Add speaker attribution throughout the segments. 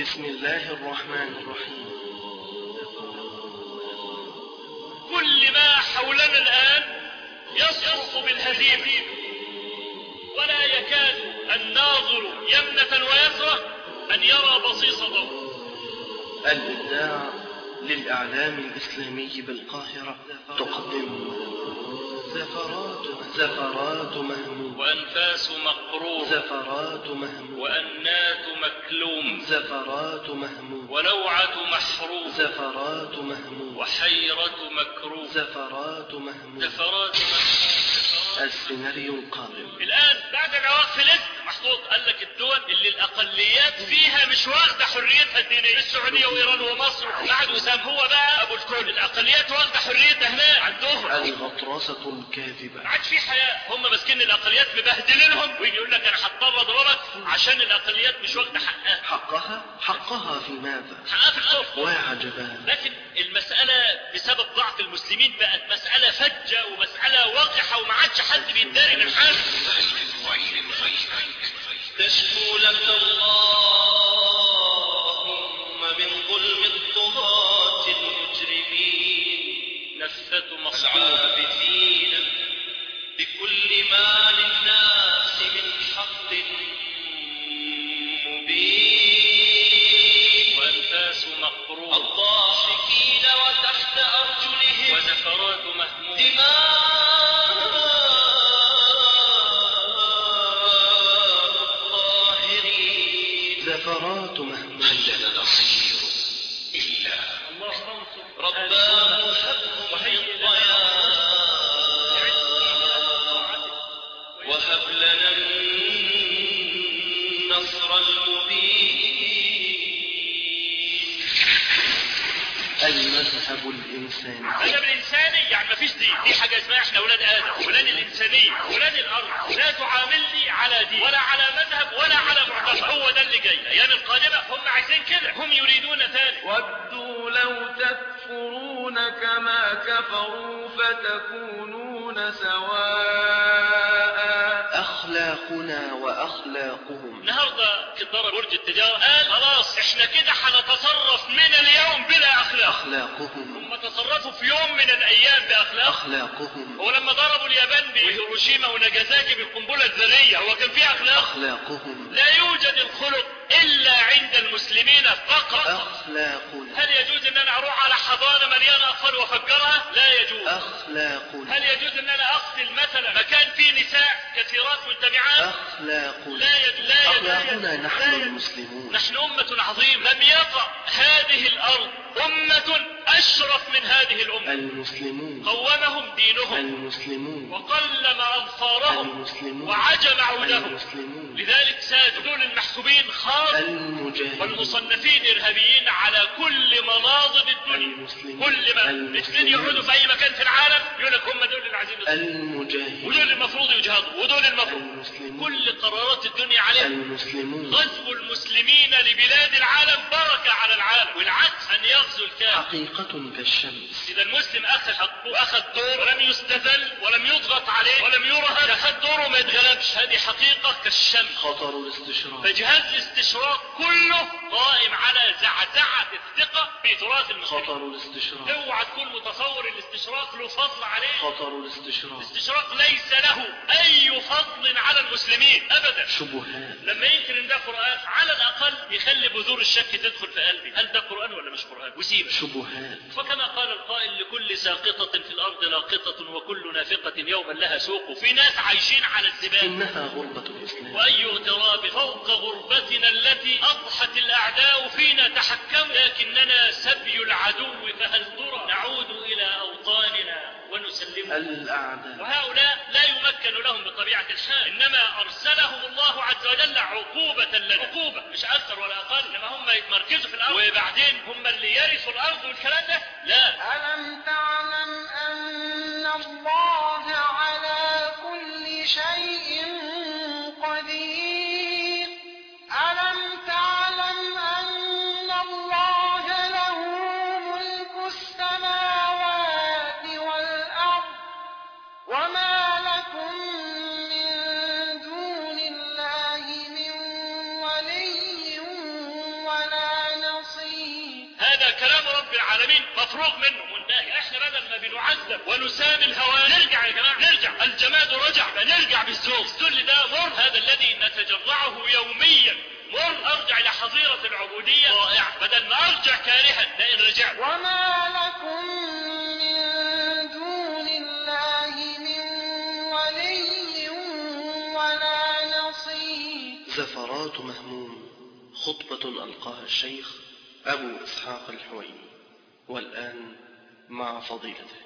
Speaker 1: بسم الله الرحمن الرحيم.
Speaker 2: كل ما حولنا الآن يصرخ بالهزيمة ولا يكاد الناظر يمنة ويسرة أن يرى بصيص ضوء
Speaker 1: الإذاعة للإعلام الإسلامي بالقاهرة تقدم. زفرات زفرات مهموم.
Speaker 2: وأنفاس مقرور
Speaker 1: زفرات مهموم.
Speaker 2: وأنات مكلوم.
Speaker 1: زفرات مهموم.
Speaker 2: ولوعة محروم.
Speaker 1: زفرات مهموم.
Speaker 2: وحيرة مكروه.
Speaker 1: زفرات مهموم.
Speaker 2: زفرات محروم
Speaker 1: السيناريو القادم.
Speaker 2: الآن بعد ما وقف محطوط قال لك الدول اللي الأقليات فيها مش واخدة حريتها الدينية. السعودية وإيران ومصر بعد وسام. هو بقى أبو الكل. الأقليات واخدة حريتها هناك عندهم.
Speaker 1: الغطرسة الكاذبة
Speaker 2: ما عادش في حياة. هم ماسكين الأقليات مبهدلينهم ويجي يقول لك أنا هضطر أضربك عشان الأقليات مش واخدة حقها.
Speaker 1: حقها؟ حقها في ماذا؟
Speaker 2: حقها في الكفر
Speaker 1: وعجبا
Speaker 2: لكن المسألة بسبب ضعف المسلمين بقت مسألة فجة ومسألة واقحة وما عادش حد بيداري من حد تشكو لك اللهم من ظلم الطغاة المجرمين. بكل ما للناس
Speaker 1: الإنساني
Speaker 2: المذهب الانساني يعني مفيش دين. دي حاجة اسمها إحنا أولاد آدم أولاد الإنسانية أولاد الأرض. لا تعاملني على دين. ولا على مذهب ولا على معتقد. هو ده اللي جاي. الأيام القادمة هم عايزين كده. هم يريدون ذلك.
Speaker 3: ودوا لو تكفرون كما كفروا فتكونون سواء.
Speaker 1: أخلاقنا وأخلاقهم.
Speaker 2: النهارده كدار برج التجارة قال خلاص إحنا كده هنتصرف من اليوم بلا أخلاق.
Speaker 1: أخلاقهم.
Speaker 2: هم تصرفوا في يوم من الأيام بأخلاق.
Speaker 1: أخلاقهم.
Speaker 2: هو لما ضربوا اليابان بهيروشيما وناجازاكي بالقنبلة الذرية هو كان في أخلاق.
Speaker 1: أخلاقهم.
Speaker 2: لا يوجد الخلق إلا عند المسلمين فقط.
Speaker 1: أخلاقنا.
Speaker 2: هل يجوز أن أنا أروح على حضانة مليانة أطفال وأفجرها؟ لا يجوز.
Speaker 1: أخلاقنا.
Speaker 2: هل يجوز أن أنا اغسل مثلا مكان فيه نساء كثيرات مجتمعات؟
Speaker 1: أخلاقنا.
Speaker 2: لا يجوز. لا يجوز.
Speaker 1: أخلاقنا. نحن. المسلمون.
Speaker 2: نحن أمة عظيمة. لم يطأ هذه الأرض أمة أشرف من هذه الأمة.
Speaker 1: المسلمون.
Speaker 2: قومهم دينهم.
Speaker 1: المسلمون.
Speaker 2: وقلم أظفارهم
Speaker 1: المسلمون.
Speaker 2: وعجم عودهم.
Speaker 1: المسلمون.
Speaker 2: لذلك سادوا دول المحسوبين خاص.
Speaker 1: المجاهدين.
Speaker 2: والمصنفين إرهابيين على كل مناضد الدنيا.
Speaker 1: المسلمين
Speaker 2: كل ما. الاثنين يقعدوا في أي مكان في العالم يقول لك هم دول اللي عايزين.
Speaker 1: المجاهدين.
Speaker 2: ودول المفروض يجهضوا ودول المفروض.
Speaker 1: المسلمون.
Speaker 2: كل قرارات الدنيا عليهم.
Speaker 1: المسلمون.
Speaker 2: غزو المسلمين لبلاد العالم بركة على العالم. والعكس أن يغزو الكافر.
Speaker 1: حقيقة. كالشمس
Speaker 2: إذا المسلم أخذ حقه أخذ دور ولم يستذل ولم يضغط عليه ولم يرهب أخذ دوره ما يتغلبش. هذه حقيقة كالشمس.
Speaker 1: خطر الاستشراق.
Speaker 2: فجهاز الاستشراق كله قائم على زعزعة الثقة في تراث المسلمين.
Speaker 1: خطر الاستشراق.
Speaker 2: اوعى تكون متصور الاستشراق له فضل عليه.
Speaker 1: خطر الاستشراق.
Speaker 2: الاستشراق ليس له أي فضل على المسلمين أبدا.
Speaker 1: شبهات.
Speaker 2: لما ينكر إن ده قرآن على الأقل يخلي بذور الشك تدخل في قلبي. هل ده قرآن ولا مش قرآن؟ وسيبه
Speaker 1: شبهات.
Speaker 2: وكما قال القائل لكل ساقطة في الأرض لاقطة وكل نافقة يوما لها سوق. في ناس عايشين على الزبال
Speaker 1: إنها غربة الإسلام.
Speaker 2: وأي اغتراب فوق غربتنا التي أضحت الأعداء فينا تحكموا لكننا سبي العدو فهل ترى نعود إلى أوطاننا ونسلمها
Speaker 1: الأعداء.
Speaker 2: وهؤلاء لا يمكن لهم بطبيعة الحال. إنما أرسلهم الله عز وجل عقوبة لنا. عقوبة مش أكثر ولا أقل. إنما هم يتمركزوا في الأرض. وبعدين هم اللي يرثوا الأرض والكلام ده؟ لا.
Speaker 4: ألم تعلم أن الله على كل شيء
Speaker 5: بنعذب ونسام الهوان نرجع يا جماعة. نرجع. الجماد رجع. نرجع بالذوق الذل ده مر. هذا الذي نتجرعه يوميا. مر. أرجع إلى حظيرة العبودية. رائع. بدل ما أرجع كارها لئن رجعت.
Speaker 4: وما لكم من دون الله من ولي ولا نصير.
Speaker 1: زفرات مهموم. خطبة ألقاها الشيخ أبو إسحاق الحويني. والآن مع فضيلته.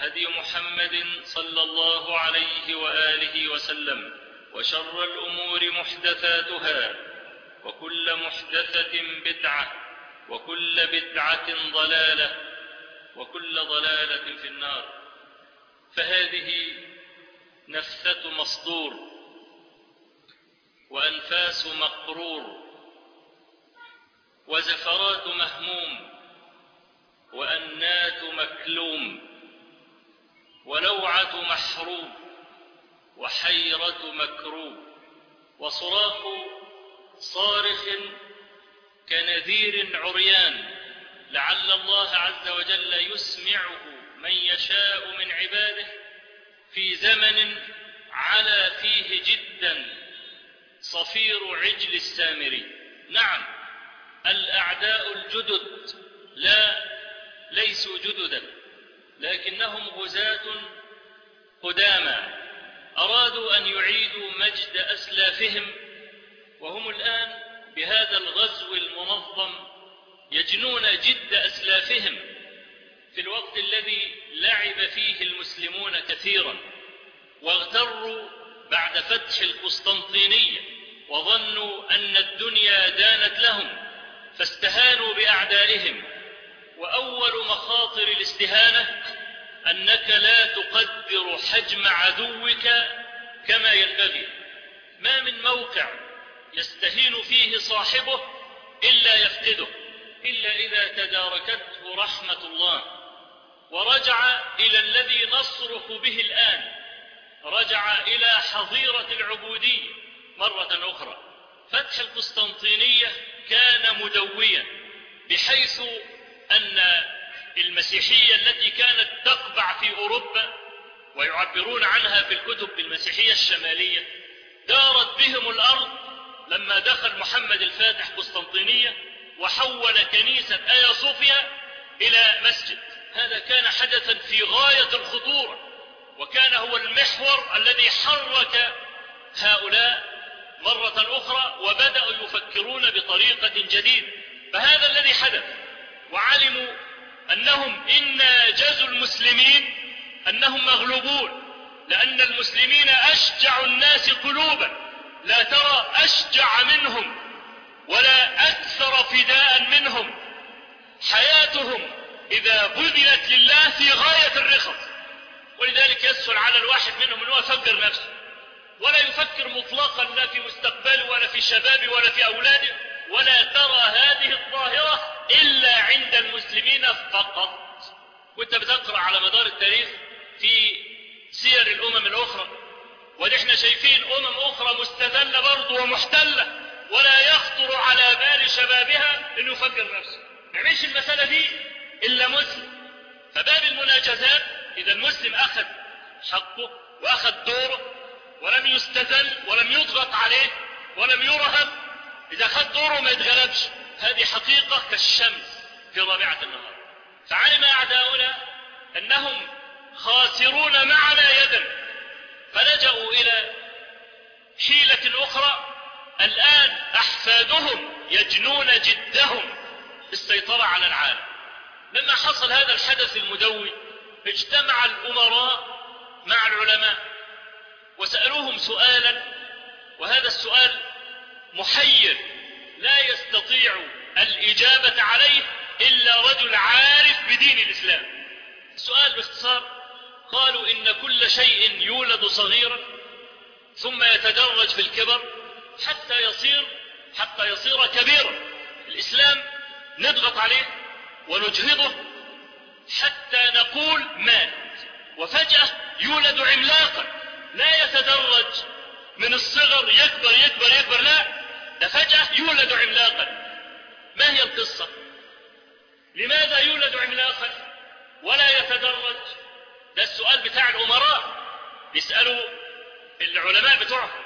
Speaker 2: هدي محمد صلى الله عليه وآله وسلم وشر الأمور محدثاتها وكل محدثة بدعة وكل بدعة ضلالة وكل ضلالة في النار. فهذه نفثة مصدور وأنفاس مقرور وزفرات مهموم وأنات مكلوم. ولوعة محروب وحيرة مكروب وصراخ صارخ كنذير عريان لعل الله عز وجل يسمعه من يشاء من عباده في زمن علا فيه جدا صفير عجل السامري. نعم الأعداء الجدد لا ليسوا جددا. لكنهم غزاة قدامى. أرادوا أن يعيدوا مجد أسلافهم وهم الآن بهذا الغزو المنظم يجنون جد أسلافهم في الوقت الذي لعب فيه المسلمون كثيرا واغتروا بعد فتح القسطنطينية وظنوا أن الدنيا دانت لهم فاستهانوا بأعدائهم. وأول مخاطر الاستهانة أنك لا تقدر حجم عدوك كما ينبغي. ما من موقع يستهين فيه صاحبه إلا يفقده إلا إذا تداركته رحمة الله. ورجع إلى الذي نصرخ به الآن. رجع إلى حظيرة العبودية مرة أخرى. فتح القسطنطينية كان مدويا بحيث أن المسيحية التي كانت تقبع في أوروبا ويعبرون عنها في الكتب بالمسيحية الشمالية دارت بهم الأرض لما دخل محمد الفاتح قسطنطينية وحول كنيسة آيا صوفيا إلى مسجد. هذا كان حدثا في غاية الخطورة وكان هو المحور الذي حرك هؤلاء مرة أخرى وبدأوا يفكرون بطريقة جديدة. فهذا الذي حدث وعلموا أنهم إن جازوا المسلمين أنهم مغلوبون لأن المسلمين أشجع الناس قلوبا لا ترى أشجع منهم ولا أكثر فداء منهم. حياتهم إذا بذلت لله في غاية الرخص ولذلك يسهل على الواحد منهم أنه يفكر نفسه. ولا يفكر مطلقا لا في مستقبله ولا في شبابه ولا في أولاده ولا ترى هذه الظاهرة إلا عند المسلمين فقط. وانت بتقرأ على مدار التاريخ في سير الأمم الأخرى ودي إحنا شايفين أمم أخرى مستذلة برضه ومحتلة ولا يخطر على بال شبابها إنه يفجر نفسه. ما يعملش المسألة دي؟ إلا مسلم. فباب المناجزات إذا المسلم أخذ حقه وأخذ دوره ولم يستذل ولم يضغط عليه ولم يرهب إذا أخذ دوره ما يتغلبش. هذه حقيقة كالشمس في رابعة النهار. فعلم أعداؤنا أنهم خاسرون معنا يدا. فلجأوا إلى حيلة أخرى. الآن أحفادهم يجنون جدهم بالسيطرة على العالم. لما حصل هذا الحدث المدوي اجتمع الأمراء مع العلماء وسألوهم سؤالا وهذا السؤال محير. لا يستطيع الإجابة عليه إلا رجل عارف بدين الإسلام. السؤال باختصار. قالوا إن كل شيء يولد صغيرا ثم يتدرج في الكبر حتى يصير حتى يصير كبيرا. الإسلام نضغط عليه ونجهضه حتى نقول مات. وفجأة يولد عملاقا. لا يتدرج. من الصغر يكبر يكبر يكبر لا ده فجأة يولد عملاقا. ما هي القصة؟ لماذا يولد عملاقا؟ ولا يتدرج. ده السؤال بتاع الأمراء. بيسألوا العلماء بتوعهم.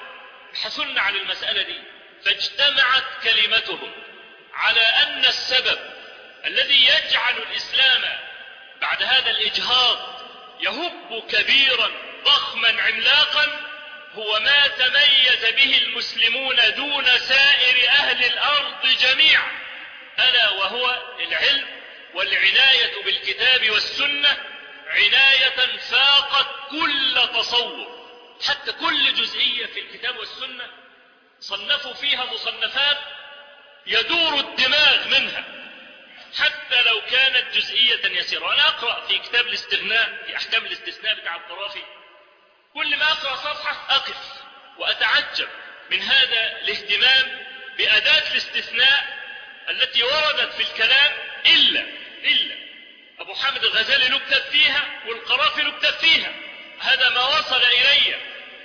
Speaker 2: حسن عن المسألة دي. فاجتمعت كلمتهم على أن السبب الذي يجعل الإسلام بعد هذا الإجهاض يهب كبيرا ضخما عملاقا هو ما تميز به المسلمون دون سائر أهل الأرض جميعا. ألا وهو العلم والعناية بالكتاب والسنة عناية فاقت كل تصور. حتى كل جزئية في الكتاب والسنة صنفوا فيها مصنفات يدور الدماغ منها. حتى لو كانت جزئية يسيرة. وأنا أقرأ في كتاب الاستغناء في أحكام الاستثناء بتاع الطرافي كل ما أقرأ صفحة أقف وأتعجب من هذا الاهتمام بأداة الاستثناء التي وردت في الكلام إلا إلا أبو حامد الغزالي له كتاب فيها والقرافي له كتاب فيها. هذا ما وصل إلي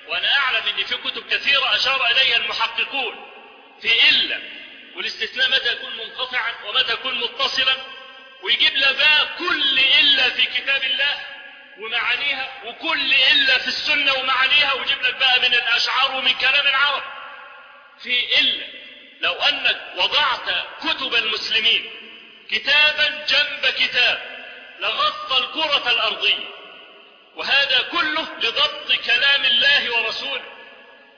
Speaker 2: وأنا أعلم أن في كتب كثيرة أشار إليها المحققون. في إلا والاستثناء متى يكون منقطعا ومتى يكون متصلا ويجيب بقى كل إلا في كتاب الله ومعانيها وكل إلا في السنة ومعانيها ويجيب لك بقى من الأشعار ومن كلام العرب. في إلا لو أنك وضعت كتب المسلمين كتابا جنب كتاب لغطى الكرة الأرضية وهذا كله لضبط كلام الله ورسوله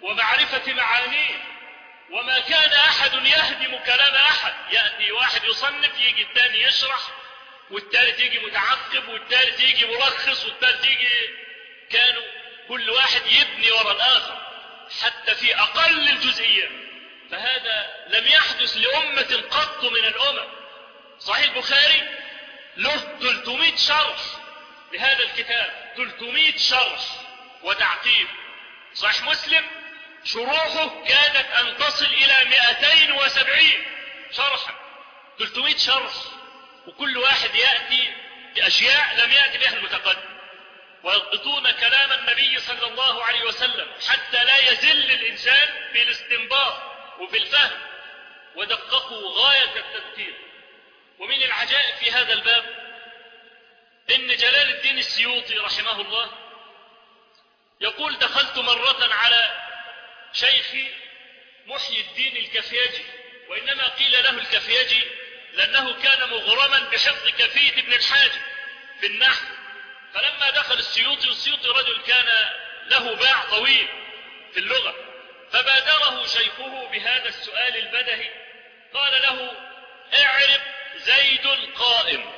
Speaker 2: ومعرفة معانيه. وما كان أحد يهدم كلام أحد يأتي واحد يصنف يجي الثاني يشرح والثالث يجي متعقب والثالث يجي مرخص والثالث يجي كانوا كل واحد يبني وراء الآخر حتى في أقل الجزئيات فهذا لم يحدث لأمة قط من الأمم. صحيح البخاري؟ له 300 شرح لهذا الكتاب 300 شرح وتعقيب. صحيح مسلم؟ شروحه كانت أن تصل إلى 270 شرحا. 300 شرح. وكل واحد يأتي بأشياء لم يأتي بها المتقدم. ويضبطون كلام النبي صلى الله عليه وسلم حتى لا يزل الإنسان في الاستنباط وفي الفهم. ودققوا غاية التدقيق ومن العجائب في هذا الباب إن جلال الدين السيوطي رحمه الله يقول دخلت مرة على شيخي محيي الدين الكفياجي وإنما قيل له الكفياجي لأنه كان مغرما بحفظ كفية ابن الحاج في النحو. فلما دخل السيوطي والسيوطي رجل كان له باع طويل في اللغة فبادره شيخه بهذا السؤال البدهي. قال له اعرف زيد قائم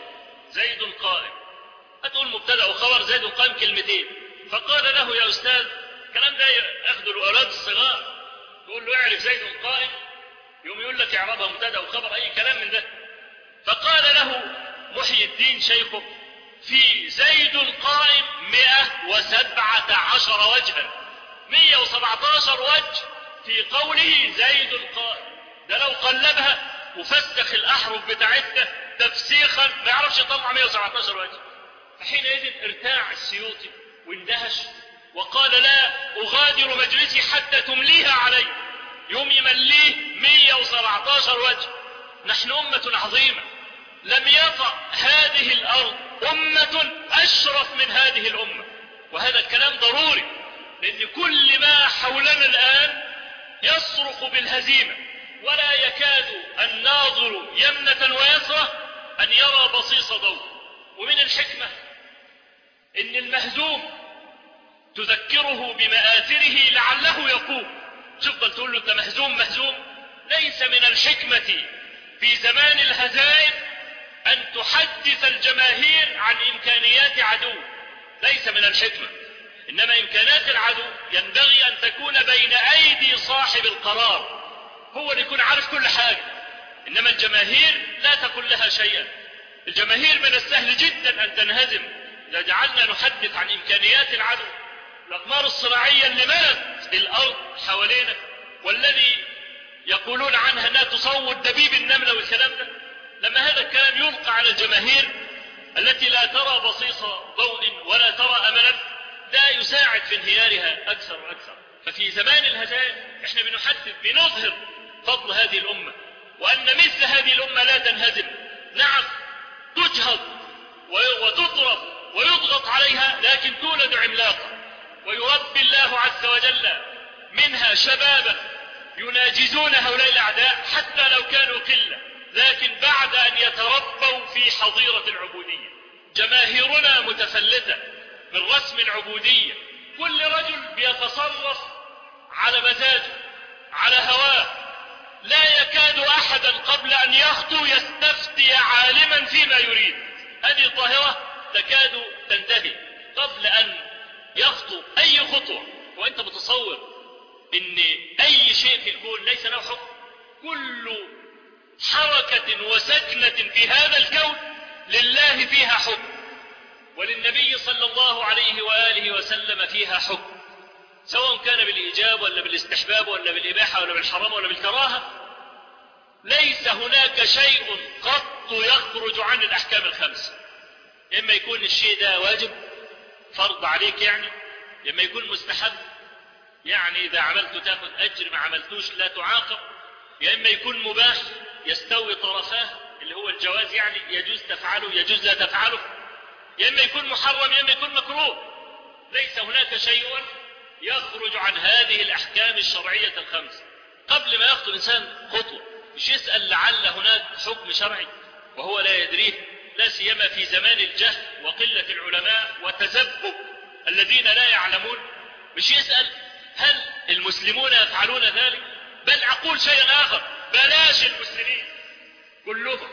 Speaker 2: زيد قائم هتقول مبتدأ وخبر زيد قائم كلمتين. فقال له يا أستاذ الكلام ده ياخده الأولاد الصغار. تقول له اعرف زيد قائم يوم يقول لك اعربها مبتدأ وخبر أي كلام من ده. فقال له محيي الدين شيخه في زيد قائم مئة وسبعة عشر وجها. مئة وسبعة وجه في قوله زيد قائم ده لو قلبها وفسخ الأحرف بتاعتها تفسيخا ما يعرفش يطلع 117 وجه. فحينئذ ارتاع السيوطي واندهش وقال لا أغادر مجلسي حتى تمليها علي. يوم يمليه 117 وجه. نحن أمة عظيمة. لم يطأ هذه الأرض أمة أشرف من هذه الأمة. وهذا الكلام ضروري لأن كل ما حولنا الآن يصرخ بالهزيمة. ولا يكاد الناظر يمنة ويسرة أن يرى بصيص ضوء. ومن الحكمة إن المهزوم تذكره بمآثره لعله يقوم. تفضل تقول له أنت مهزوم مهزوم ليس من الحكمة في زمان الهزائم أن تحدث الجماهير عن إمكانيات عدو. ليس من الحكمة. إنما إمكانات العدو. ينبغي أن تكون بين أيدي صاحب القرار. هو اللي يكون عارف كل حاجة. إنما الجماهير لا تقول لها شيئا. الجماهير من السهل جدا أن تنهزم. إذا جعلنا نحدث عن إمكانيات العدو الأقمار الصناعية اللي ملت الأرض حوالينا والذي يقولون عنها أنها تصور دبيب النملة والكلام ده لما هذا الكلام يلقى على الجماهير التي لا ترى بصيص ضوء ولا ترى أملا لا يساعد في انهيارها أكثر وأكثر. ففي زمان الهزائم إحنا بنحدث بنظهر فضل هذه الأمة وأن مثل هذه الأمة لا تنهزم. نعم تجهض وتضرب ويضغط عليها لكن تولد عملاقا ويربي الله عز وجل منها شبابا يناجزون هؤلاء الأعداء حتى لو كانوا قلة. لكن بعد أن يتربوا في حظيرة العبودية جماهيرنا متفلتة من رسم العبودية كل رجل بيتصرف على مزاجه على هواه. لا يكاد أحدا قبل أن يخطو يستفتي عالما فيما يريد. هذه الظاهرة تكاد تنتهي. قبل أن يخطو أي خطوة وأنت متصور إن أي شيء في الكون ليس له حكم كل حركة وسكنة في هذا الكون لله فيها حكم وللنبي صلى الله عليه وآله وسلم فيها حكم سواء كان بالإيجاب ولا بالاستحباب ولا بالإباحة ولا بالحرام ولا بالكراهة. ليس هناك شيء قط يخرج عن الأحكام الخمسة إما يكون الشيء ده واجب فرض عليك يعني إما يكون مستحب. يعني إذا عملته تاخذ أجر ما عملتوش لا تعاقب. يا إما يكون مباح. يستوي طرفاه اللي هو الجواز يعني يجوز تفعله يجوز لا تفعله. يا إما يكون محرم يا إما يكون مكروه. ليس هناك شيء يخرج عن هذه الأحكام الشرعية الخمس. قبل ما يخطو الإنسان خطوة مش يسأل لعل هناك حكم شرعي وهو لا يدريه لا سيما في زمان الجهل وقلة العلماء وتزبب الذين لا يعلمون. مش يسأل هل المسلمون يفعلون ذلك؟ بل أقول شيئا آخر. بلاش المسلمين كلهم.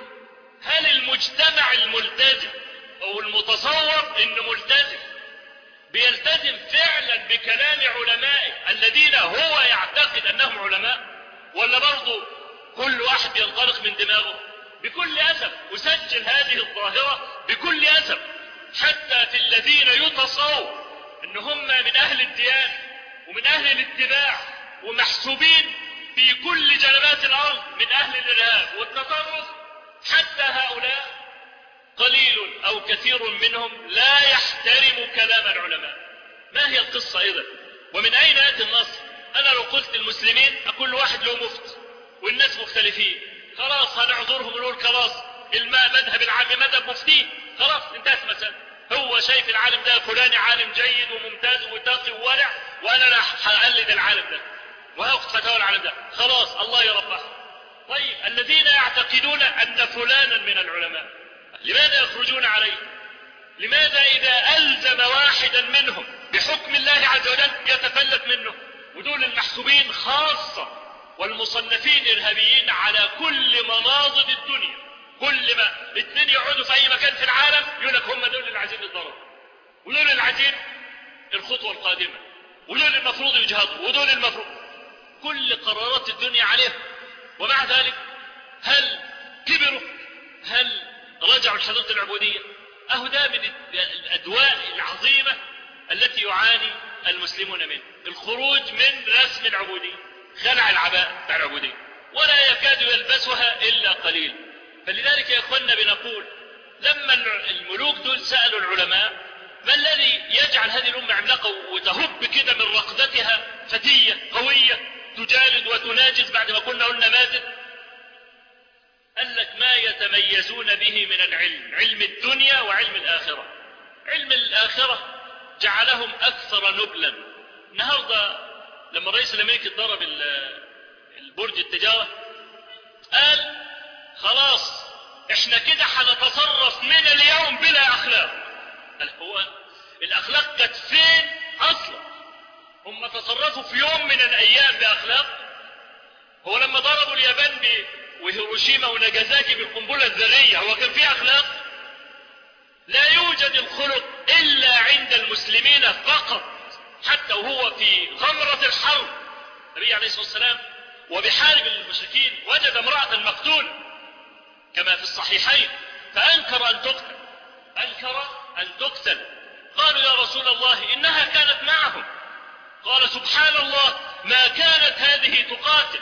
Speaker 2: هل المجتمع الملتزم أو المتصور إنه ملتزم؟ بيلتزم فعلا بكلام علمائه الذين هو يعتقد أنهم علماء؟ ولا برضه كل واحد ينطلق من دماغه؟ بكل أسف أسجل هذه الظاهرة بكل أسف حتى في الذين يتصور إن هم من أهل الديانة ومن أهل الاتباع ومحسوبين في كل جنبات الأرض من أهل الإرهاب والتطرف حتى هؤلاء قليل أو كثير منهم لا يحترم كلام العلماء. ما هي القصة اذا ومن أين ياتي النصر؟ أنا لو قلت المسلمين أكل واحد له مفت والناس مختلفين. خلاص هنعذرهم ونقول خلاص الماء مذهب العام مذهب مفتيه خلاص انتهت مسألة هو شايف العالم ده فلاني عالم جيد وممتاز وتقي وورع وأنا لا هقلد العالم ده. فتاوى العالم ده. خلاص الله يربح طيب الذين يعتقدون أن فلانا من العلماء لماذا يخرجون عليه؟ لماذا إذا ألزم واحدا منهم بحكم الله عز وجل يتفلت منه؟ ودول المحسوبين خاصة والمصنفين إرهابيين على كل مناضد الدنيا. كل ما الاثنين يقعدوا في أي مكان في العالم يقول لك هم دول اللي عايزين يتضربوا ودول اللي عايزين الخطوة القادمة. ودول المفروض يجهضوا ودول المفروض كل قرارات الدنيا عليهم ومع ذلك هل كبروا هل رجعوا لحضاره العبودية؟ اهو ده من الأدواء العظيمة التي يعاني المسلمون منه. الخروج من رسم العبودية خلع العباء بتاع العبودية. ولا يكاد يلبسها إلا قليل. فلذلك يا اخوانا بنقول لما الملوك دول سألوا العلماء ما الذي يجعل هذه الأمة عملاقة وتهب كده من رقدتها فتية قوية؟ تجالد وتناجز بعد ما كنا قلنا ماتت؟ قال لك ما يتميزون به من العلم علم الدنيا وعلم الآخرة. علم الآخرة جعلهم أكثر نبلا. النهاردة لما الرئيس الأمريكي ضرب ال- البرج التجارة قال خلاص إحنا كده هنتصرف من اليوم بلا أخلاق. قال هو الأخلاق كانت فين؟ أصلا. هم تصرفوا في يوم من الأيام بأخلاق. هو لما ضربوا اليابان وهيروشيما وناجازاكي بالقنبلة الذرية هو كان فيه أخلاق؟ لا يوجد الخلق إلا عند المسلمين فقط حتى وهو في غمرة الحرب. النبي عليه الصلاة والسلام وبحارب المشركين وجد امرأة مقتولة كما في الصحيحين فأنكر أن تقتل. أنكر أن تقتل. قالوا يا رسول الله إنها كانت معهم. قال سبحان الله ما كانت هذه تقاتل.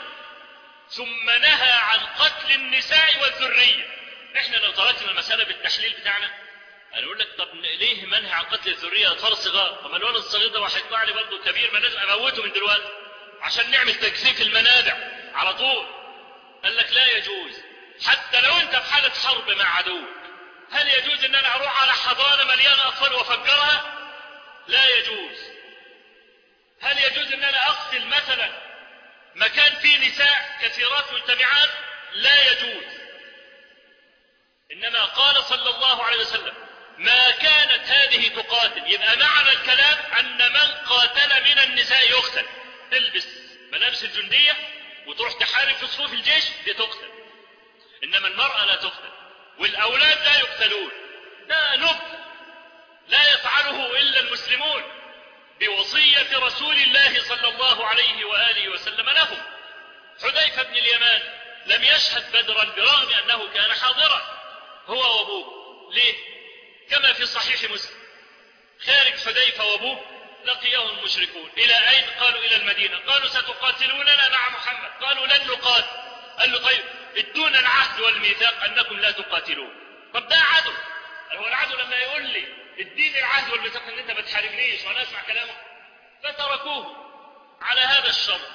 Speaker 2: ثم نهى عن قتل النساء والذرية. إحنا لو تركنا المسألة بالتحليل بتاعنا أنا أقول لك طب ليه منهي عن قتل الذرية أطفال صغار طب الولد الصغير ده هيطلع لي برضه كبير ما لازم أموته من دلوقتي عشان نعمل تكثيف المنابع على طول. قال لك لا يجوز حتى لو أنت في حالة حرب مع عدوك. هل يجوز إن أنا أروح على حضانة مليانة أطفال وأفجرها؟ لا يجوز. هل يجوز ان أنا اقتل مثلا مكان فيه نساء كثيرات مجتمعات لا يجوز. إنما قال صلى الله عليه وسلم ما كانت هذه تقاتل. يبقى معنى الكلام أن من قاتل من النساء يقتل. تلبس ملابس الجندية وتروح تحارب في صفوف الجيش دي تقتل إنما المرأة لا تقتل والأولاد لا يقتلون. ده نبل لا يفعله إلا المسلمون. بوصية رسول الله صلى الله عليه وآله وسلم لهم حذيفة بن اليمان لم يشهد بدرا برغم أنه كان حاضرا. هو وأبوه. ليه؟ كما في صحيح مسلم. خارج حذيفة وأبوه لقيه المشركون إلى أين؟ قالوا إلى المدينة. قالوا ستقاتلوننا مع محمد. قالوا لن نقاتل. قال له طيب ادونا العهد والميثاق أنكم لا تقاتلون. طب ده عدو. هو العدو لما يقول لي اديني العهد والميثاق ان انت ما تحاربنيش وأنا اسمع كلامك فتركوه على هذا الشرط.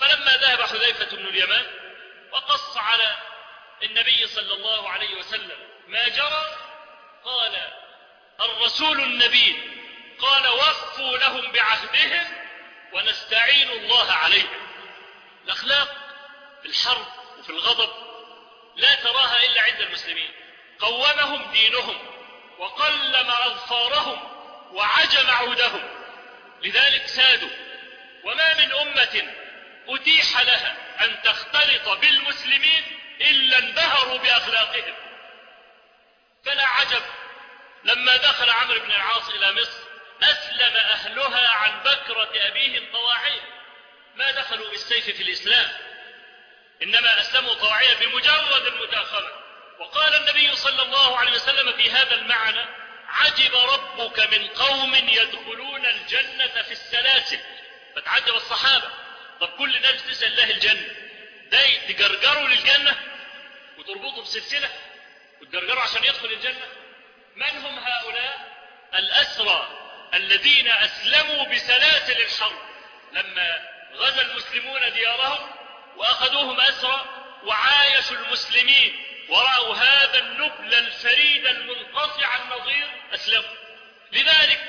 Speaker 2: فلما ذهب حذيفة بن اليمان وقص على النبي صلى الله عليه وسلم ما جرى قال الرسول النبي قال وفوا لهم بعهدهم ونستعين الله عليهم. الأخلاق في الحرب وفي الغضب لا تراها إلا عند المسلمين. قومهم دينهم. وقلم أظفارهم وعجم عودهم لذلك سادوا. وما من أمة أتيح لها أن تختلط بالمسلمين إلا انبهروا بأخلاقهم. فلا عجب لما دخل عمرو بن العاص إلى مصر أسلم أهلها عن بكرة أبيهم طواعية ما دخلوا بالسيف في الإسلام إنما أسلموا طواعية بمجرد المداخلة. وقال النبي صلى الله عليه وسلم في هذا المعنى عجب ربك من قوم يدخلون الجنة في السلاسل. فتعجب الصحابة. طب كل الناس تسأل الله الجنة. ده تجرجروا للجنة وتربطوا بسلسلة وتجرجروا عشان يدخل الجنة. من هم هؤلاء؟ الأسرى الذين أسلموا بسلاسل الحرب. لما غزا المسلمون ديارهم وأخذوهم أسرى وعايشوا المسلمين. ورأوا هذا النبل الفريد المنقطع النظير أسلموا لذلك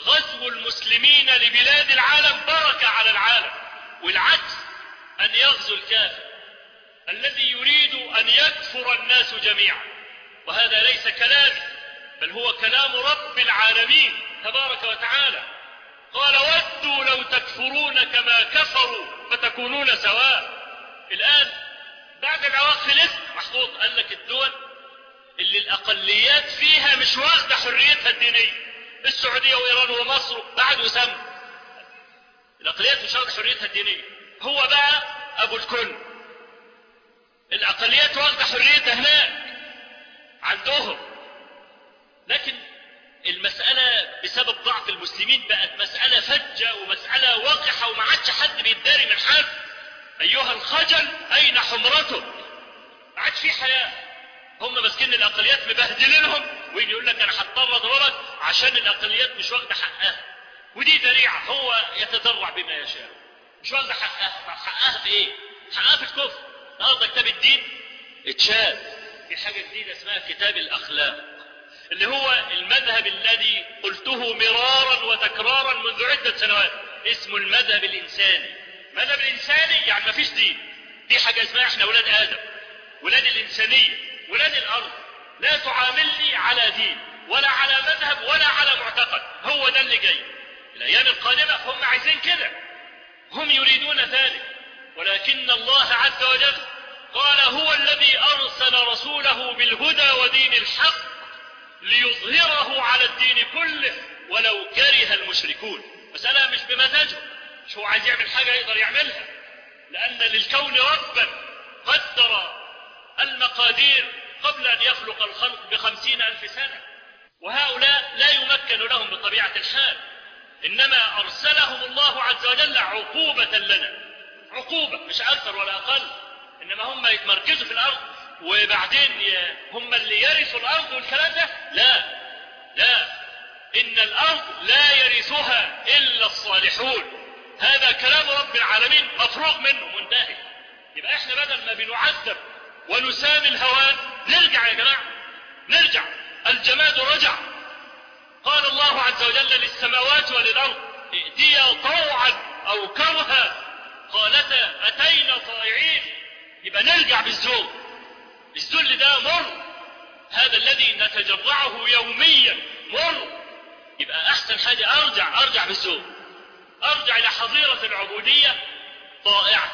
Speaker 2: غزو المسلمين لبلاد العالم بركة على العالم والعكس أن يغزو الكافر الذي يريد أن يكفر الناس جميعا. وهذا ليس كلامي بل هو كلام رب العالمين تبارك وتعالى. قال ودوا لو تكفرون كما كفروا فتكونون سواء. الآن بعد العراق فلسطين محطوط قال لك الدول اللي الأقليات فيها مش واخدة حريتها الدينية. السعودية وإيران ومصر بعد وسموا الأقليات مش واخدة حريتها الدينية. هو بقى أبو الكل. الأقليات واخدة حريتها هناك عندهم. لكن المسألة بسبب ضعف المسلمين بقت مسألة فجة ومسألة واقحة وما عادش حد بيتداري من حد. أيها الخجل أين حمرتك ما عادش في حياة. هم ماسكين الأقليات مبهدلينهم ويجي يقول لك أنا هضطر اضربك عشان الأقليات مش واخدة حقها. ودي ذريعة هو يتذرع بما يشاء. مش واخدة حقها. حقها في إيه؟ حقها في الكفر. النهارده كتاب الدين؟ اتشال في حاجة جديدة اسمها كتاب الأخلاق اللي هو المذهب الذي قلته مرارا وتكرارا منذ عدة سنوات اسمه المذهب الإنساني. المذهب الانساني يعني ما فيش دين. دي حاجة اسمها إحنا ولاد آدم. ولاد الإنسانية. ولاد الأرض. لا تعاملني على دين. ولا على مذهب. ولا على معتقد. هو ده اللي جاي. الأيام القادمة هم عايزين كده. هم يريدون ذلك. ولكن الله عز وجل قال هو الذي أرسل رسوله بالهدى ودين الحق ليظهره على الدين كله ولو كره المشركون. مسألة مش بمزاجه. مش هو عايز يعمل حاجة يقدر يعملها. لأن للكون ربا قدر المقادير قبل أن يخلق الخلق بخمسين ألف سنة. وهؤلاء لا يمكن لهم بطبيعة الحال. إنما أرسلهم الله عز وجل عقوبة لنا. عقوبة مش أكثر ولا أقل. إنما هم يتمركزوا في الأرض وبعدين هم اللي يرثوا الأرض والكلام ده. لا لا. إن الأرض لا يرثها إلا الصالحون. هذا كلام رب العالمين مفروغ منه منتهي. يبقى إحنا بدل ما بنعذب ونسامي الهوان نرجع يا جماعة. نرجع. الجماد رجع. قال الله عز وجل للسماوات وللأرض ائتيا طوعا أو كرها قالتا أتينا طائعين. يبقى نرجع بالذل الذل ده مر. هذا الذي نتجرعه يوميا مر. يبقى أحسن حاجة أرجع أرجع بالذل أرجع إلى حظيرة العبودية طائعة.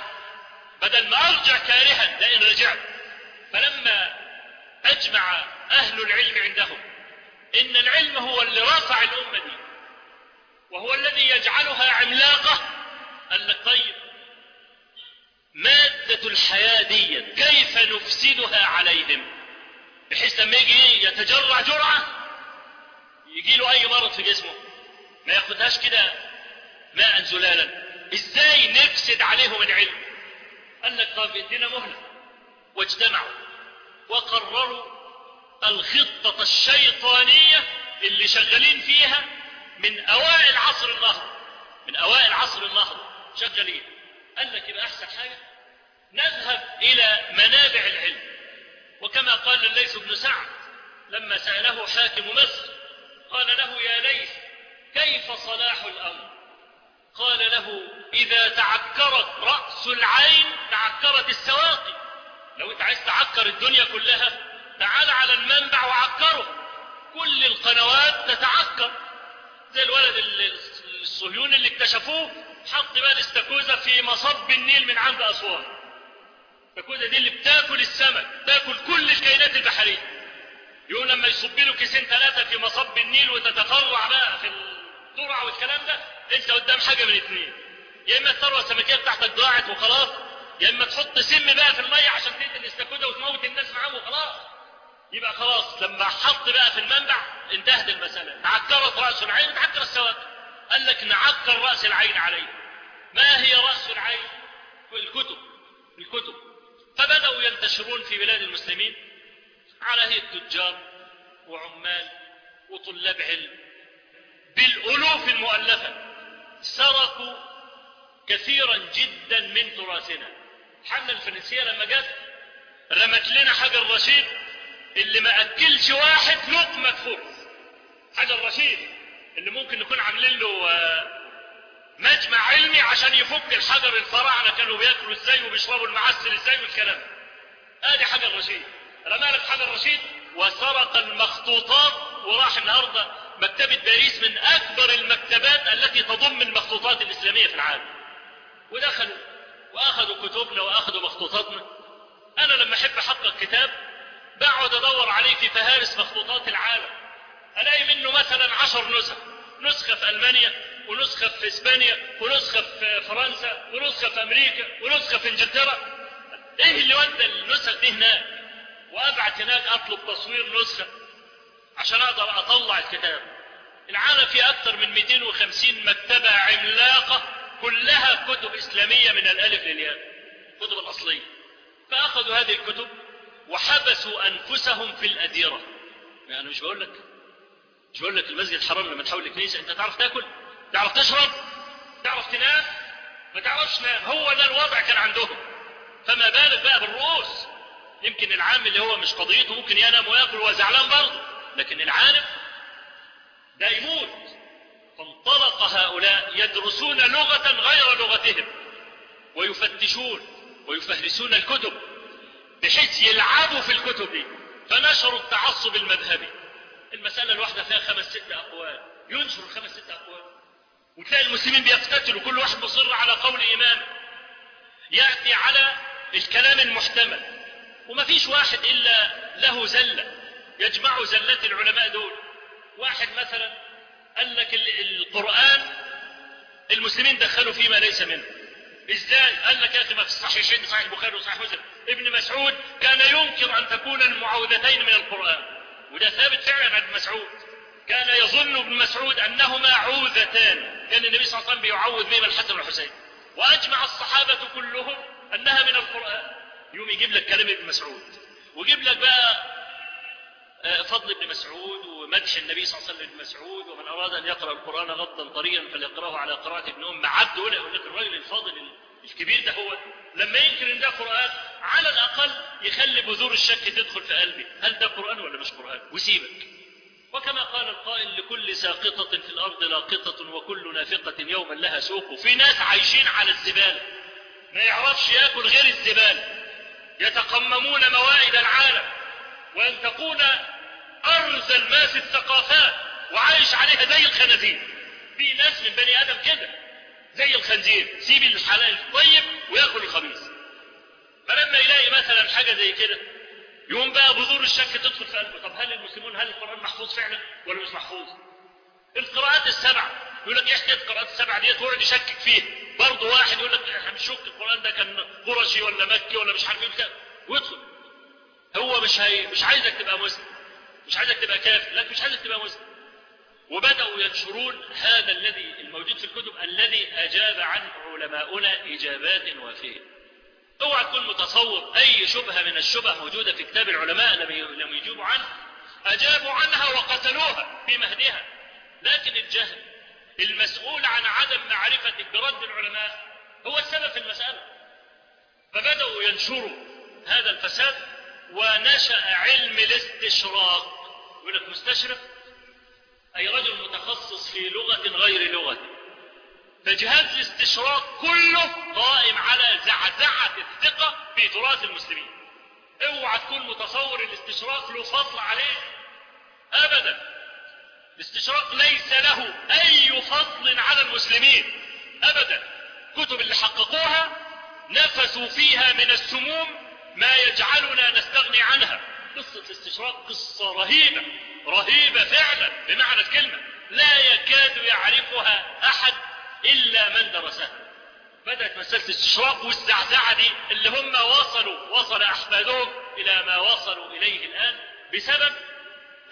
Speaker 2: بدل ما أرجع كارها لئن رجعت. فلما أجمع أهل العلم عندهم إن العلم هو اللي رفع الأمة دي وهو الذي يجعلها عملاقة قال لك طيب مادة الحياة دي كيف نفسدها عليهم؟ بحيث لما يجي يتجرع جرعة يجي له أي مرض في جسمه. ما ياخدهاش كده. ماء زلالا. إزاي نفسد عليهم العلم؟ قال لك طب ادينا مهلة. واجتمعوا. وقرروا الخطة الشيطانية اللي شغالين فيها من أوائل عصر النهضة. من أوائل عصر النهضة. شغالين. قال لك يبقى أحسن حاجة نذهب إلى منابع العلم. وكما قال الليث بن سعد لما سأله حاكم مصر قال له يا ليث كيف صلاح الأمر؟ قال له إذا تعكرت رأس العين تعكرت السواقي. لو أنت عايز تعكر الدنيا كلها تعال على المنبع وعكره. كل القنوات تتعكر. زي الولد ال- الصهيوني اللي اكتشفوه حط بقى الاستاكوزا في مصب النيل من عند أسوان. الاستاكوزا دي اللي بتاكل السمك تاكل كل الكائنات البحرية. يقول لما يصب له كيسين ثلاثة في مصب النيل وتتقرع بقى في الترعة والكلام ده انت قدام حاجة من اتنين. يا إما الثروة السمكية بتاعتك ضاعت وخلاص يا إما تحط سم بقى في المية عشان تقتل الاستاكوزا وتموت الناس معاهم وخلاص. يبقى خلاص لما حط بقى في المنبع انتهت المسألة. تعكرت رأس العين تعكر السواق قال لك نعكر رأس العين عليه. ما هي رأس العين؟ الكتب. الكتب. فبدأوا ينتشرون في بلاد المسلمين على هيئة تجار وعمال وطلاب علم. بالألوف المؤلفة. سرقوا كثيرا جدا من تراثنا. الحملة الفرنسية لما جت رمت لنا حجر رشيد اللي ما أكلش واحد لقمة فرس حجر رشيد اللي ممكن نكون عاملين له آه، مجمع علمي عشان يفك الحجر الفراعنة كانوا بياكلوا إزاي وبيشربوا المعسل إزاي والكلام. آدي حجر رشيد. رمالك حجر رشيد وسرق المخطوطات وراح النهارده مكتبة باريس من أكبر المكتبات التي تضم المخطوطات الإسلامية في العالم. ودخلوا وأخذوا كتبنا وأخذوا مخطوطاتنا. أنا لما أحب أحقق كتاب بقعد أدور عليه في فهارس مخطوطات العالم. ألاقي منه مثلا عشر نسخ. نسخة في ألمانيا ونسخة في إسبانيا ونسخة في فرنسا ونسخة في أمريكا ونسخة في إنجلترا. إيه اللي ودى النسخ دي هناك؟ وأبعت هناك أطلب تصوير نسخة. عشان أقدر أطلع الكتاب. العالم فيه أكثر من 250 مكتبة عملاقة كلها كتب إسلامية من الألف للياء الكتب الأصلية. فأخذوا هذه الكتب وحبسوا أنفسهم في الأديرة. أنا مش بقول لك مش بقول لك المسجد الحرام لما تحول لكنيسه أنت تعرف تاكل؟ تعرف تشرب؟ تعرف تنام؟ ما تعرفش تنام. هو ده الوضع كان عندهم. فما بالك بقى بالرؤوس. يمكن العام اللي هو مش قضيته ممكن ينام وياكل وهو زعلان برضه. لكن العالم ده يموت. فانطلق هؤلاء يدرسون لغة غير لغتهم ويفتشون ويفهرسون الكتب بحيث يلعبوا في الكتب. فنشروا التعصب المذهبي. المسألة الواحدة فيها خمس ست أقوال. ينشر خمس ست أقوال. وتلاقي المسلمين بيقتتلوا. كل واحد مصر على قول إمام. يأتي على الكلام المحتمل. وما فيش واحد إلا له زلة. يجمع زلات العلماء دول. واحد مثلا قال لك القرآن المسلمين دخلوا فيما ليس منه. إزاي؟ قال لك يا أخي ما في الصحيحين صحيح البخاري وصحيح مسلم. ابن مسعود كان ينكر أن تكون المعوذتين من القرآن وده ثابت فعلا عن مسعود. كان يظن ابن مسعود أنهما عوذتان كان النبي صلى الله عليه وسلم بيعوذ بهما الحسن والحسين. وأجمع الصحابة كلهم أنها من القرآن. يوم يجيب لك كلام ابن مسعود ويجيب لك بقى فضل ابن مسعود ومدح النبي صلى الله عليه وسلم ابن مسعود ومن أراد أن يقرأ القرآن غضا طريا فليقرأه على قراءة ابن أم عبد. ولا يقول لك الراجل الفاضل الكبير ده هو. لما ينكر إن ده قرآن على الأقل يخلي بذور الشك تدخل في قلبي. هل ده قرآن ولا مش قرآن؟ وسيبك. وكما قال القائل لكل ساقطة في الأرض لاقطة وكل نافقة يوما لها سوق. في ناس عايشين على الزبالة. ما يعرفش ياكل غير الزبالة. يتقممون موائد العالم. وينتقون أرز الماس الثقافات وعايش عليها زي الخنازير. في ناس من بني آدم كده زي الخنزير سيب الحلال الطيب وياكل الخبيث. فلما يلاقي مثلا حاجة زي كده يقوم بقى بذور الشك تدخل في قلبه. طب هل المسلمون هل القرآن محفوظ فعلا ولا مش محفوظ؟ القراءات السبع يقول لك حكايه القراءات السبع ديت ويقعد يشكك فيها برضه واحد يقول لك إحنا بنشك القرآن ده كان قرشي ولا مكي ولا مش عارف إيه ويدخل. هو مش هي مش عايزك تبقى مسلم. مش عايزك تبقى كافر لكن مش عايزك تبقى مسلم. وبدأوا ينشرون هذا الذي الموجود في الكتب الذي أجاب عنه علماؤنا إجابات وافية أوعى تكون متصور أي شبهة من الشبه موجودة في كتاب العلماء لم يجيبوا عنها أجابوا عنها وقتلوها في مهدها لكن الجهل المسؤول عن عدم معرفتك برد العلماء هو السبب في المسألة. فبدأوا ينشروا هذا الفساد ونشأ علم الاستشراق. يقول لك مستشرق؟ أي رجل متخصص في لغة غير لغته فجهاز الاستشراق كله قائم على زعزعة الثقة في تراث المسلمين. اوعى تكون متصور الاستشراق له فضل عليه. ابدا. الاستشراق ليس له أي فضل على المسلمين. ابدا. كتب اللي حققوها نفسوا فيها من السموم ما يجعلنا نستغني عنها. قصة الاستشراق قصة رهيبة رهيبة فعلا بمعنى الكلمة. لا يكاد يعرفها أحد إلا من درسها. بدأت مسألة الاستشراق والزعزعة دي اللي هم وصلوا وصل أحفادهم إلى ما وصلوا إليه الآن بسبب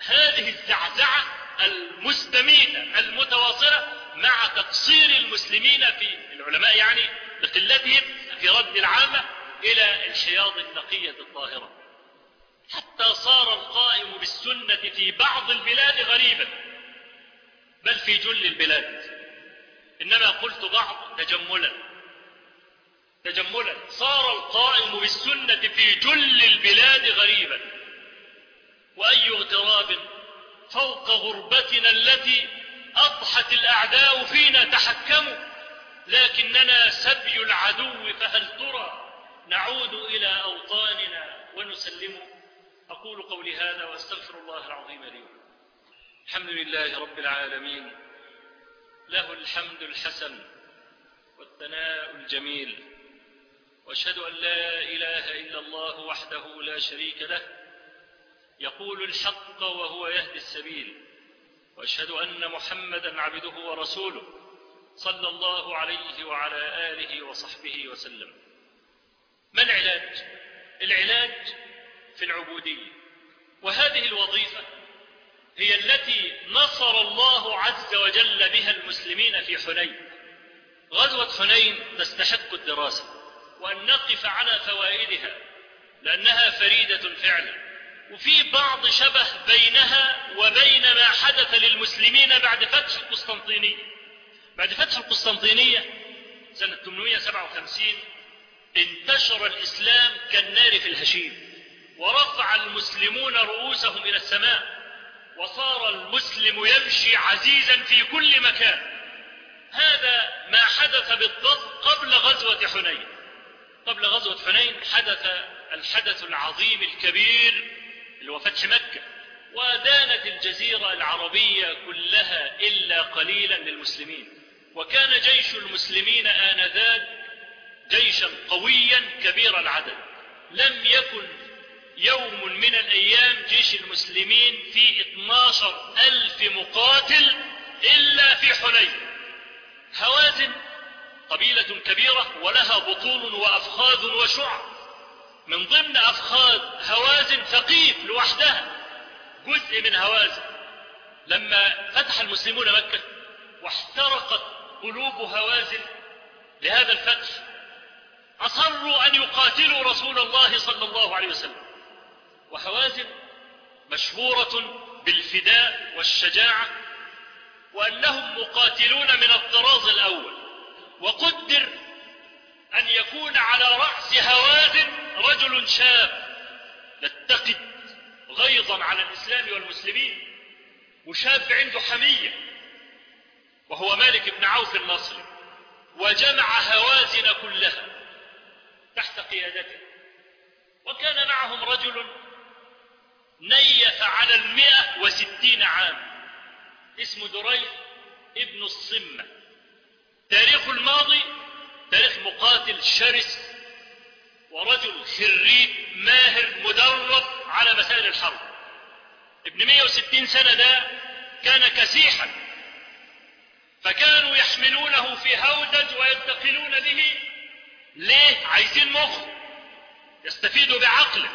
Speaker 2: هذه الزعزعة المستميتة المتواصلة مع تقصير المسلمين في العلماء يعني بقلتهم في رد العامة إلى الحياض النقية الطاهرة. حتى صار القائم بالسنة في بعض البلاد غريبا. بل في جل البلاد. إنما قلت بعض تجملا. تجملا. صار القائم بالسنة في جل البلاد غريبا. وأي اغتراب فوق غربتنا التي أضحت الأعداء فينا تحكموا. لكننا سبي العدو فهل ترى؟ نعود إلى أوطاننا ونسلم. أقول قولي هذا وأستغفر الله العظيم لي الحمد لله رب العالمين. له الحمد الحسن والثناء الجميل. وأشهد أن لا إله إلا الله وحده لا شريك له. يقول الحق وهو يهدي السبيل. وأشهد أن محمدا عبده ورسوله صلى الله عليه وعلى آله وصحبه وسلم. ما العلاج؟ العلاج في العبودية. وهذه الوظيفة هي التي نصر الله عز وجل بها المسلمين في حنين. غزوة حنين تستحق الدراسة وأن نقف على فوائدها لأنها فريدة فعلا. وفي بعض شبه بينها وبين ما حدث للمسلمين بعد فتح القسطنطينية. بعد فتح القسطنطينية سنة 857 انتشر الإسلام كالنار في الهشيم ورفع المسلمون رؤوسهم إلى السماء وصار المسلم يمشي عزيزا في كل مكان. هذا ما حدث بالضبط قبل غزوة حنين. قبل غزوة حنين حدث الحدث العظيم الكبير اللي هو فتح مكة ودانت الجزيرة العربية كلها إلا قليلا للمسلمين. وكان جيش المسلمين آنذاك جيشا قويا كبير العدد. لم يكن يوم من الأيام جيش المسلمين في 12 ألف مقاتل إلا في حنين هوازن قبيلة كبيرة ولها بطون وأفخاذ وشعب من ضمن أفخاذ هوازن ثقيف لوحدها. جزء من هوازن. لما فتح المسلمون مكة واحترقت قلوب هوازن لهذا الفتح أصروا أن يقاتلوا رسول الله صلى الله عليه وسلم. وهوازن مشهورة بالفداء والشجاعة وأنهم مقاتلون من الطراز الأول. وقدر أن يكون على رأس هوازن رجل شاب. يتقد غيظا على الإسلام والمسلمين. وشاب عنده حمية وهو مالك بن عوف النصري وجمع هوازن كلها. تحت قيادته. وكان معهم رجل نيف على المئة وستين عام اسمه دريد ابن الصمة. تاريخ الماضي تاريخ مقاتل شرس ورجل خريج ماهر مدرب على مسائل الحرب. ابن 160 سنة ده كان كسيحا فكانوا يحملونه في هودج وينتقلون به ليه عايزين مخ؟ يستفيدوا بعقله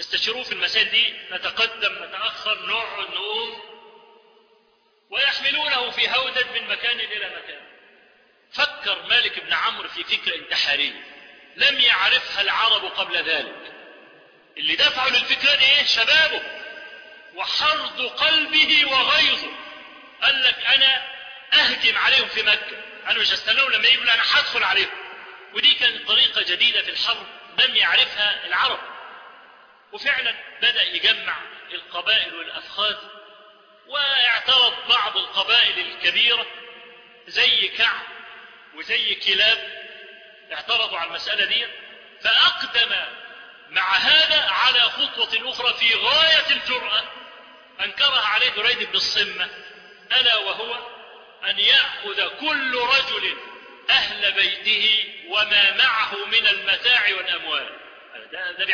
Speaker 2: استشيروه في المسائل دي نتقدم نتأخر نقعد نقوم. ويحملونه في هودج من مكان إلى مكان. فكر مالك بن عمرو في فكرة انتحارية. لم يعرفها العرب قبل ذلك. اللي دفعوا للفكرة دي إيه شبابه. وحرض قلبه وغيظه. قال لك أنا أهجم عليهم في مكة. أنا مش هستناهم لما يجوا أنا هدخل عليهم. ودي كانت طريقة جديدة في الحرب لم يعرفها العرب. وفعلا بدأ يجمع القبائل والأفخاذ واعترض بعض القبائل الكبيرة زي كعب وزي كلاب اعترضوا على المسألة دي. فأقدم مع هذا على خطوة أخرى في غاية الجرأة. أنكرها عليه دريد بن الصمة ألا وهو أن يأخذ كل رجل أهل بيته وما معه من المتاع والأموال. ده, ده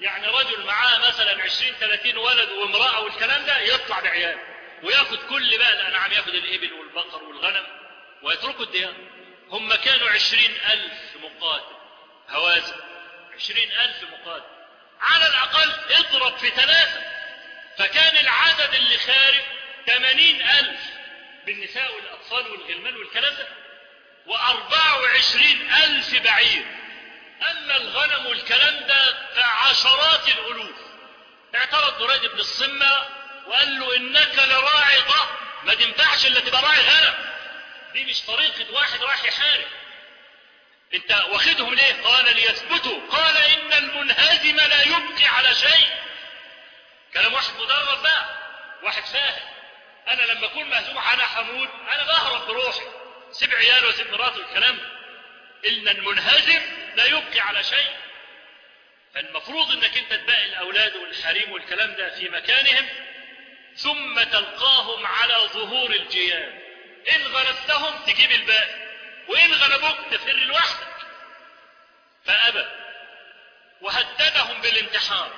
Speaker 2: يعني رجل معاه مثلا عشرين ثلاثين ولد وامرأة والكلام ده يطلع بعيال وياخد كل بقى الأنعام ياخد الإبل والبقر والغنم ويتركوا الديار هم كانوا عشرين ألف مقاتل. هوازن. عشرين ألف مقاتل. على الأقل اضرب في ثلاثة. فكان العدد اللي خارج ثمانين ألف. بالنساء والأطفال والغلمان والكلام ده. وأربعة وعشرين ألف بعير. أما الغنم والكلام ده فعشرات الألوف. اعترض دريد بن الصمة وقال له إنك لراعي ضأن ما تنفعش إلا تبقى راعي غنم. دي مش طريقة واحد راح يحارب أنت واخدهم ليه؟ قال ليثبتوا. قال إن المنهزم لا يبقي على شيء. كلام واحد مدرب بقى واحد فاهم. أنا لما أكون مهزوم أنا حمود أنا بهرب بروحي. سيب عياله وسيب مراته والكلام إن المنهزم لا يبقي على شيء. فالمفروض إنك أنت تبقي الأولاد والحريم والكلام ده في مكانهم ثم تلقاهم على ظهور الجياد إن غلبتهم تجيب الباقي وإن غلبوك تفر لوحدك. فأبى وهددهم بالانتحار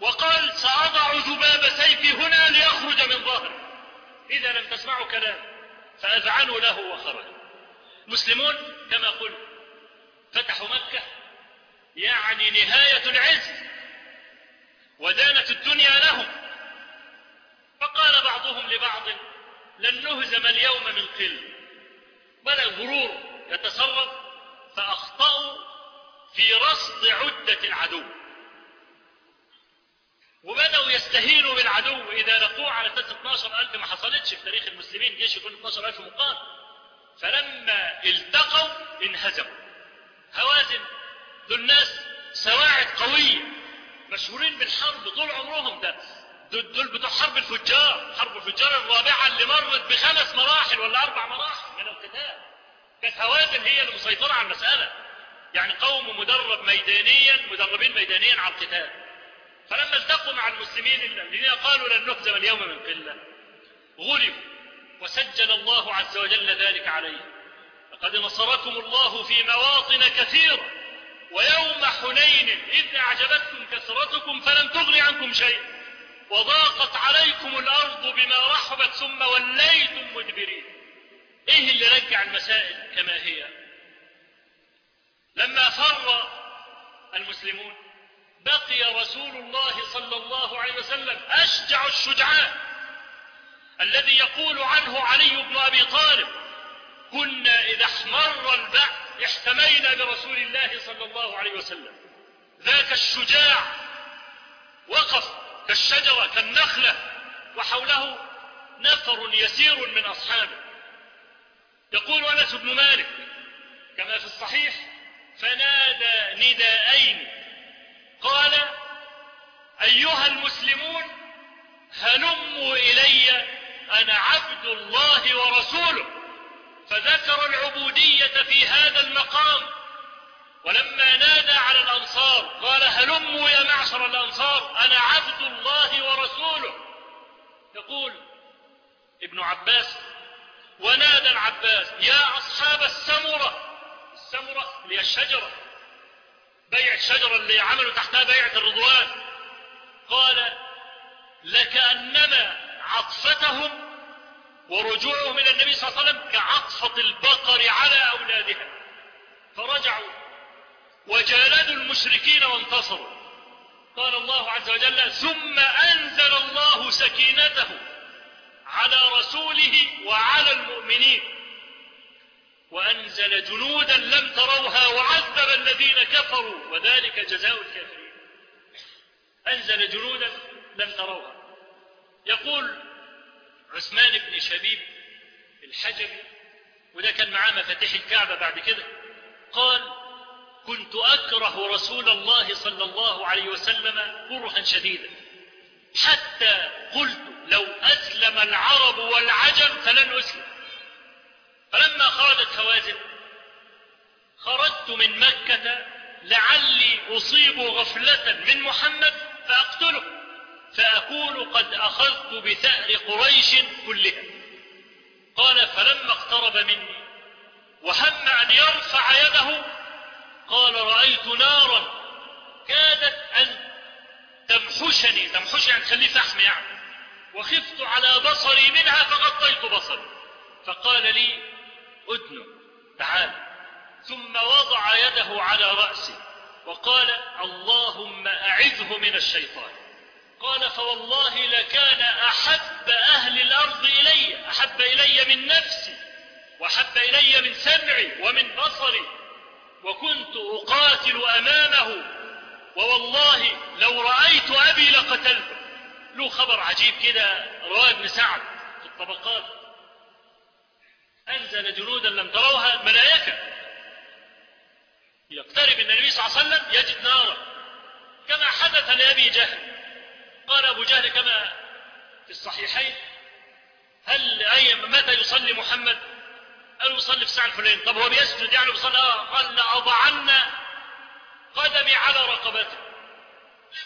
Speaker 2: وقال سأضع ذباب سيفي هنا ليخرج من ظهري. إذا لم تسمعوا كلام فأذعنوا له وخرجوا. المسلمون كما قلت فتحوا مكة يعني نهاية العز ودانت الدنيا لهم. فقال بعضهم لبعض لن نهزم اليوم من قله بل الغرور يتصرف فأخطأوا في رصد عدة العدو. وبدأوا يستهينوا بالعدو. إذا لقوه على أساس 12000 ما حصلتش في تاريخ المسلمين جيش يكون 12000 مقاتل؟ فلما التقوا انهزموا. هوازن دول ناس سواعد قوية مشهورين بالحرب طول عمرهم ده. دول بتوع حرب الفجار حرب الفجار الرابعة اللي مرت بخمس مراحل ولا أربع مراحل من القتال. كانت هوازن هي المسيطرة على المسألة. يعني قوم مدرب ميدانيا مدربين ميدانيا على القتال. فلما التقوا مع المسلمين الذين قالوا لن نهزم اليوم من قلة غلبوا وسجل الله عز وجل ذلك عليهم. لقد نصركم الله في مواطن كثيرة ويوم حنين إذ أعجبتكم كثرتكم فلم تغن عنكم شيء. وضاقت عليكم الأرض بما رحبت ثم وليتم مدبرين. إيه اللي رجع المسائل كما هي؟ لما فر المسلمون بقي رسول الله صلى الله عليه وسلم أشجع الشجعان الذي يقول عنه علي بن أبي طالب كنا إذا احمر البعث احتمينا برسول الله صلى الله عليه وسلم. ذاك الشجاع وقف كالشجرة كالنخلة وحوله نفر يسير من أصحابه. يقول أنس بن مالك كما في الصحيح فنادى نداءين قال أيها المسلمون هلموا إلي أنا عبد الله ورسوله. فذكر العبودية في هذا المقام ولما نادى على الأنصار قال هلموا يا معشر الأنصار أنا عبد الله ورسوله. يقول ابن عباس ونادى العباس يا أصحاب السمرة السمرة هي الشجرة. بيع الشجرة اللي عملوا تحتها بيعة الرضوان. قال لكأنما عطفتهم ورجوعهم إلى النبي صلى الله عليه وسلم كعطفة البقر على أولادها. فرجعوا وجالدوا المشركين وانتصروا. قال الله عز وجل ثم أنزل الله سكينته على رسوله وعلى المؤمنين. وأنزل جنودا لم تروها وعذب الذين كفروا وذلك جزاء الكافرين. أنزل جنودا لم تروها. يقول عثمان بن شبيب الحجري وده كان معاه مفاتيح الكعبة بعد كده قال كنت أكره رسول الله صلى الله عليه وسلم كرها شديدا حتى قلت لو أسلم العرب والعجم فلن أسلم. فلما خرجت هوازن خرجت من مكة لعلي أصيب غفلة من محمد فأقتله فأكون قد أخذت بثأر قريش كلها قال فلما اقترب مني وهم أن يرفع يده قال رأيت نارا كادت أن تمحشني. تمحش يعني تخليه فحم يعني. وخفت على بصري منها فغطيت بصري. فقال لي ادنو تعال. ثم وضع يده على رأسي وقال اللهم أعذه من الشيطان. قال فوالله لكان أحب أهل الأرض إلي أحب إلي من نفسي وأحب إلي من سمعي ومن بصري وكنت أقاتل أمامه ووالله لو رأيت أبي لقتلته. له خبر عجيب كده رواه ابن سعد في الطبقات. أنزل جنودا لم تروها ملائكة. يقترب النبي صلى الله عليه وسلم يجد نارا. كما حدث لأبي جهل. قال أبو جهل كما في الصحيحين هل أي متى يصلي محمد؟ قالوا يصلي في الساعة الفلانية. طب هو بيسجد يعني بيصلي آه. قال لأضعن قدمي على رقبته.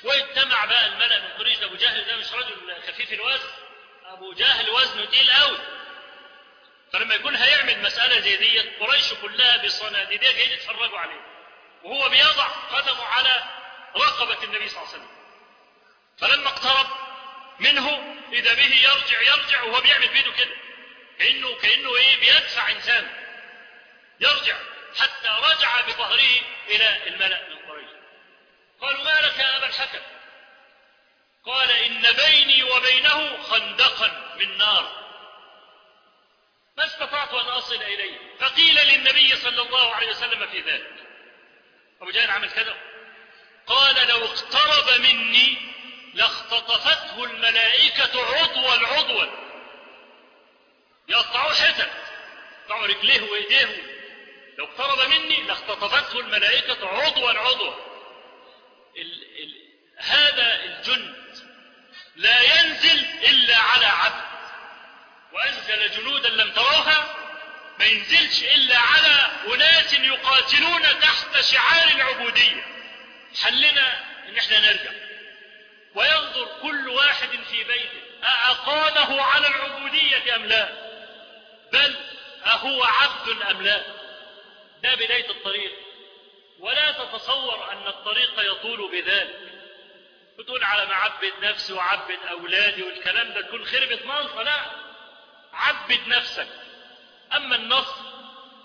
Speaker 2: واجتمع بقى الملأ من قريش. أبو جهل ده مش رجل خفيف الوزن. أبو جهل وزنه تقيل قوي. فلما يكون هيعمل مسألة زي دي قريش كلها بصناديدها جايين يتفرجوا عليه. وهو بيضع قدمه على رقبة النبي صلى الله عليه وسلم. فلما اقترب منه إذا به يرجع يرجع وهو بيعمل بيده كده. كأنه كأنه إيه بيدفع إنسان. يرجع حتى رجع بظهره إلى الملأ من قريش. قالوا ما لك يا أبا الحكم؟ قال إن بيني وبينه خندقا من نار. ما استطعت أن أصل إليه. فقيل للنبي صلى الله عليه وسلم في ذلك. أبو جهل عمل كذا. قال لو اقترب مني لاختطفته الملائكة عضوا عضوا يقطعوه حتت يقطعوا رجليه وايديه لو اقترب مني لاختطفته الملائكة عضوا عضوا ال ال هذا الجند لا ينزل إلا على عبد. وأنزل جنودا لم تروها ما ينزلش إلا على أناس يقاتلون تحت شعار العبودية. حلنا إن إحنا نرجع. وينظر كل واحد في بيته أأقامه على العبودية أم لا؟ بل أهو عبد أم لا؟ ده بداية الطريق. ولا تتصور أن الطريق يطول بذلك. بتقول على ما عبد نفسي وعبد أولادي والكلام ده تكون خربت منصة لا عبد نفسك. أما النصر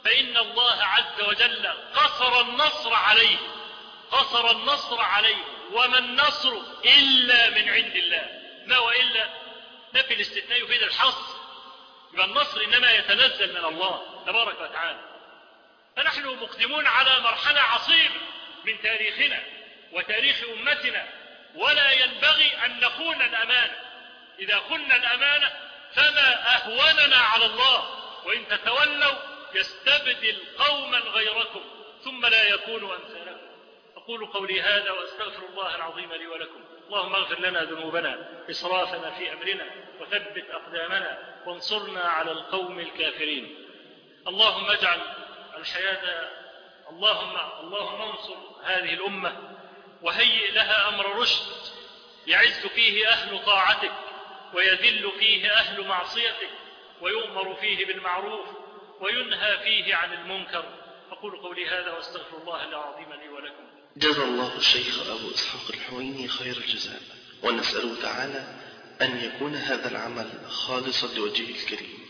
Speaker 2: فإن الله عز وجل قصر النصر عليه. قصر النصر عليه. وما النصر إلا من عند الله. ما وإلا نفي الاستثناء يفيد الحصر يبقى النصر إنما يتنزل من الله تبارك وتعالى. فنحن مقدمون على مرحلة عصيبة من تاريخنا وتاريخ أمتنا. ولا ينبغي أن نخون الأمانة. إذا خنا الأمانة فما أهوننا على الله. وإن تتولوا يستبدل قوما غيركم ثم لا يكونوا أمثالكم. أقول قولي هذا وأستغفر الله العظيم لي ولكم. اللهم اغفر لنا ذنوبنا إسرافنا في أمرنا وثبت أقدامنا وانصرنا على القوم الكافرين. اللهم اجعل الحياة اللهم اللهم انصر هذه الأمة وهيئ لها أمر رشد يعز فيه أهل طاعتك. ويذل فيه أهل معصيتك ويؤمر فيه بالمعروف وينهى فيه عن المنكر. أقول قولي هذا وأستغفر الله العظيم لي ولكم.
Speaker 1: جزا الله الشيخ أبو إسحاق الحويني خير الجزاء. ونسأله تعالى أن يكون هذا العمل خالصا لوجهه الكريم.